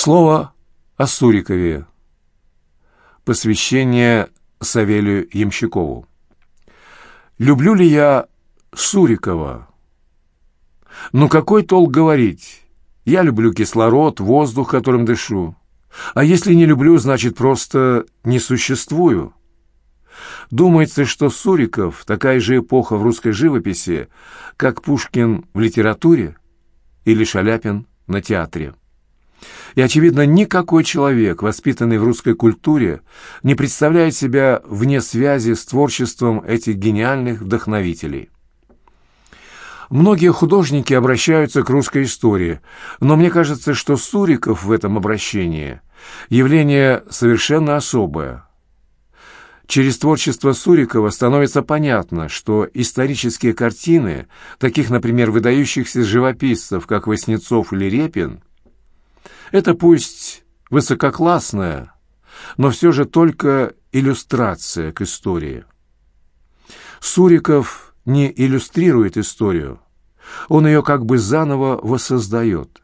Слово о Сурикове. Посвящение Савелию Ямщикову. Люблю ли я Сурикова? Ну какой толк говорить? Я люблю кислород, воздух, которым дышу. А если не люблю, значит, просто не существую. Думается, что Суриков — такая же эпоха в русской живописи, как Пушкин в литературе или Шаляпин на театре. И, очевидно, никакой человек, воспитанный в русской культуре, не представляет себя вне связи с творчеством этих гениальных вдохновителей. Многие художники обращаются к русской истории, но мне кажется, что Суриков в этом обращении – явление совершенно особое. Через творчество Сурикова становится понятно, что исторические картины, таких, например, выдающихся живописцев, как Васнецов или Репин – это пусть высококлассная, но все же только иллюстрация к истории. Суриков не иллюстрирует историю, он ее как бы заново воссоздает.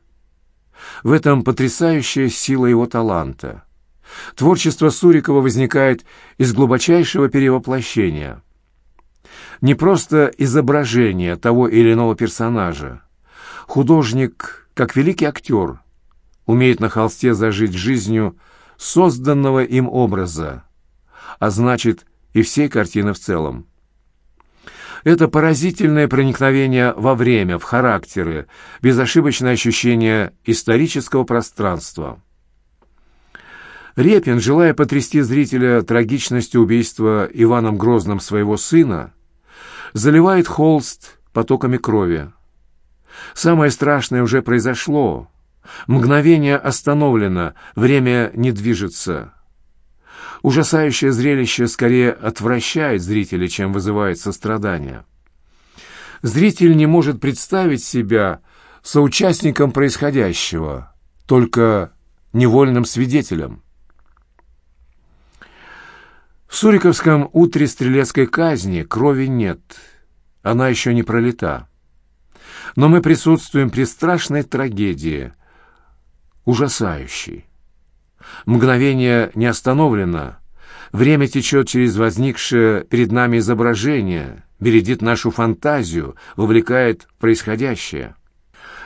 В этом потрясающая сила его таланта. Творчество Сурикова возникает из глубочайшего перевоплощения. Не просто изображение того или иного персонажа. Художник, как великий актер, умеет на холсте зажить жизнью созданного им образа, а значит и всей картины в целом. Это поразительное проникновение во время, в характеры, безошибочное ощущение исторического пространства. Репин, желая потрясти зрителя трагичностью убийства Иваном Грозным своего сына, заливает холст потоками крови. Самое страшное уже произошло. Мгновение остановлено, время не движется. Ужасающее зрелище скорее отвращает зрителя, чем вызывает сострадание. Зритель не может представить себя соучастником происходящего, только невольным свидетелем. В Суриковском утре стрелецкой казни крови нет, она еще не пролита. Но мы присутствуем при страшной трагедии – ужасающий. Мгновение не остановлено. Время течет через возникшее перед нами изображение, бередит нашу фантазию, вовлекает в происходящее.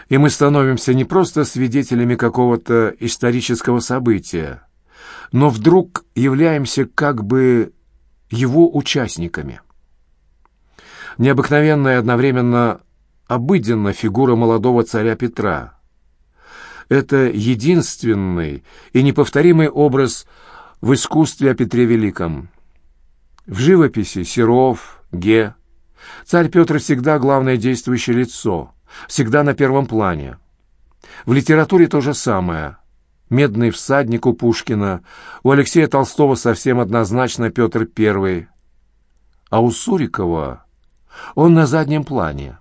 И мы становимся не просто свидетелями какого-то исторического события, но вдруг являемся как бы его участниками. Необыкновенная одновременно обыденная фигура молодого царя Петра – это единственный и неповторимый образ в искусстве о Петре Великом. В живописи Серов, Ге. Царь Петр всегда главное действующее лицо, всегда на первом плане. В литературе то же самое. «Медный всадник» у Пушкина, у Алексея Толстого совсем однозначно Петр I. А у Сурикова он на заднем плане.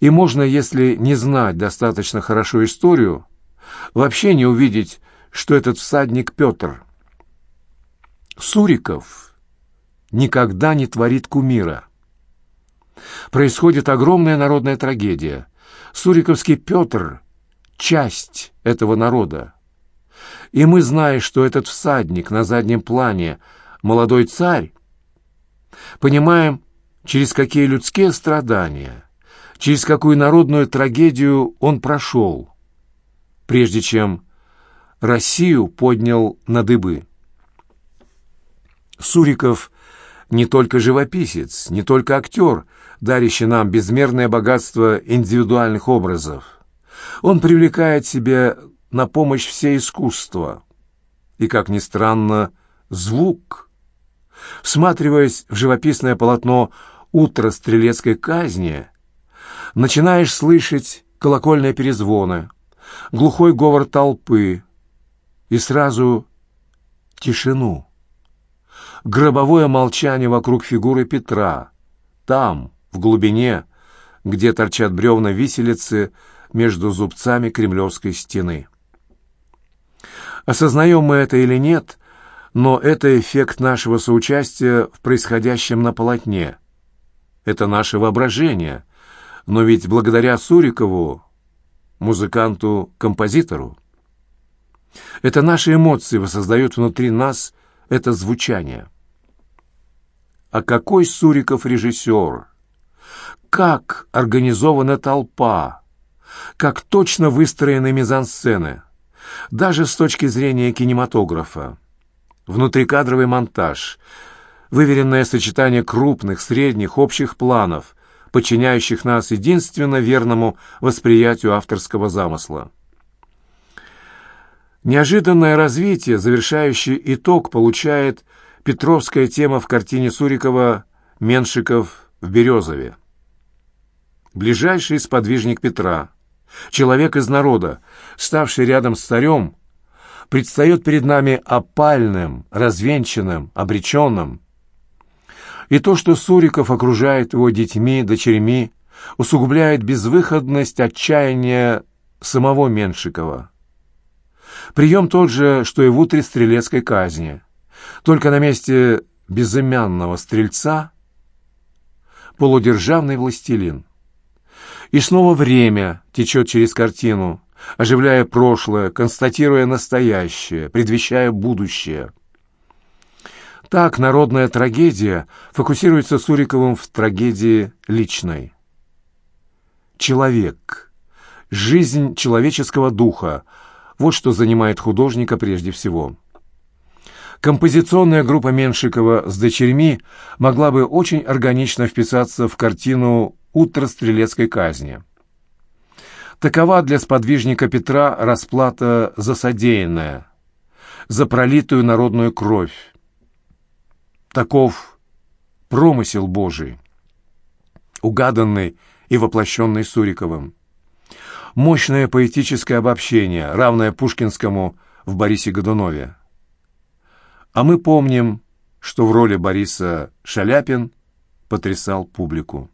И можно, если не знать достаточно хорошо историю, вообще не увидеть, что этот всадник Петр. Суриков никогда не творит кумира. Происходит огромная народная трагедия. Суриковский Петр — часть этого народа. И мы, зная, что этот всадник на заднем плане — молодой царь, понимаем, через какие людские страдания — через какую народную трагедию он прошел, прежде чем Россию поднял на дыбы. Суриков не только живописец, не только актер, дарящий нам безмерное богатство индивидуальных образов. Он привлекает себе на помощь все искусства. И, как ни странно, звук. Всматриваясь в живописное полотно «Утро стрелецкой казни», начинаешь слышать колокольные перезвоны, глухой говор толпы и сразу тишину. Гробовое молчание вокруг фигуры Петра. Там, в глубине, где торчат бревна виселицы между зубцами кремлевской стены. Осознаем мы это или нет, но это эффект нашего соучастия в происходящем на полотне. Это наше воображение, но ведь благодаря Сурикову, музыканту-композитору, Это наши эмоции воссоздают внутри нас это звучание. А какой Суриков режиссер? Как организована толпа? Как точно выстроены мизансцены? Даже с точки зрения кинематографа. Внутрикадровый монтаж, выверенное сочетание крупных, средних, общих планов, подчиняющих нас единственно верному восприятию авторского замысла. Неожиданное развитие, завершающий итог, получает Петровская тема в картине Сурикова «Меншиков в Березове». Ближайший сподвижник Петра, человек из народа, ставший рядом с царем, предстает перед нами опальным, развенчанным, обреченным. И то, что Суриков окружает его детьми, дочерьми, усугубляет безвыходность отчаяния самого Меншикова. Прием тот же, что и в утре стрелецкой казни. Только на месте безымянного стрельца полудержавный властелин. И снова время течет через картину, оживляя прошлое, констатируя настоящее, предвещая будущее. Так народная трагедия фокусируется Суриковым в трагедии личной. Человек, жизнь человеческого духа – вот что занимает художника прежде всего. Композиционная группа Меншикова с дочерьми могла бы очень органично вписаться в картину «Утро стрелецкой казни». Такова для сподвижника Петра расплата за содеянное, за пролитую народную кровь. Таков промысел Божий, угаданный и воплощенный Суриковым. Мощное поэтическое обобщение, равное пушкинскому в Борисе Годунове. А мы помним, что в роли Бориса Шаляпин потрясал публику.